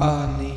啊你